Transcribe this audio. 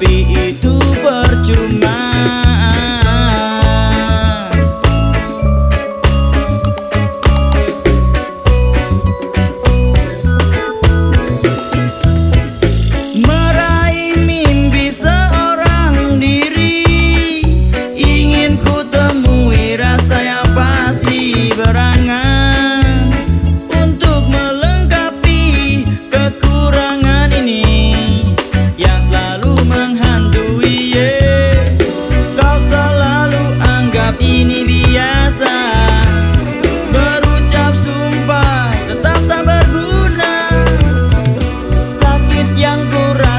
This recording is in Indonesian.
be ini biasa. Berucap sumpah tetap tak berguna. Sakit yang kurang.